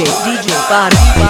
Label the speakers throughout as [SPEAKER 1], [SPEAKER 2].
[SPEAKER 1] DJ, DJ.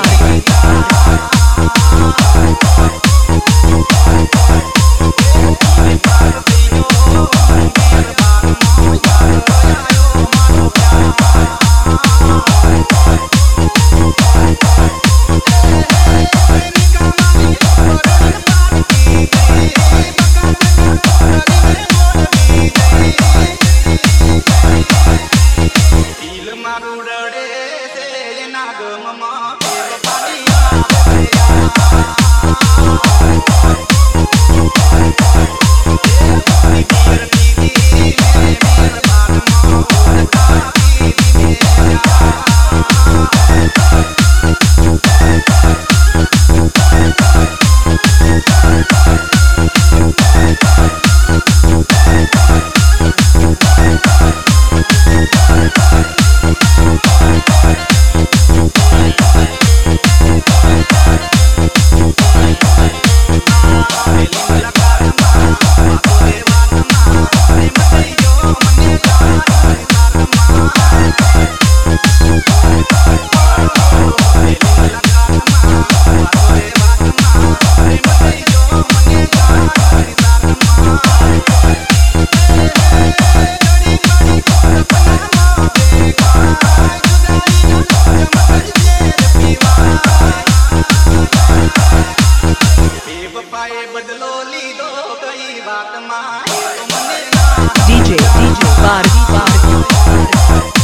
[SPEAKER 1] DJ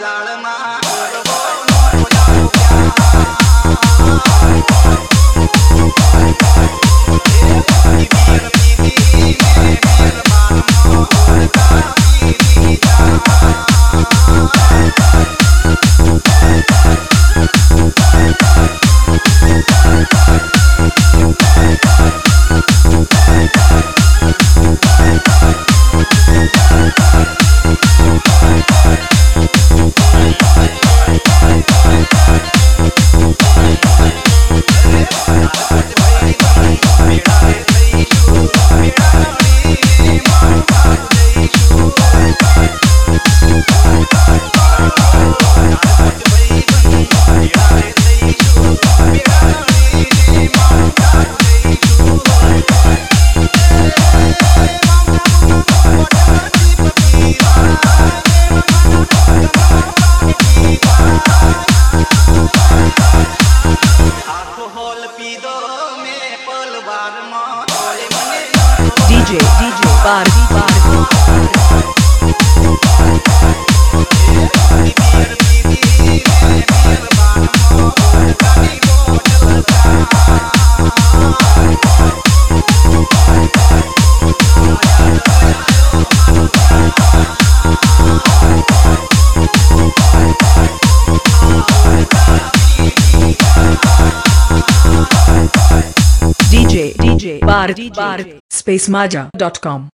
[SPEAKER 2] जाल मा alcohol P दो मैं पलवार माँ।
[SPEAKER 1] डीजे डीजे बार बार। स्पेस माजा डॉट कॉम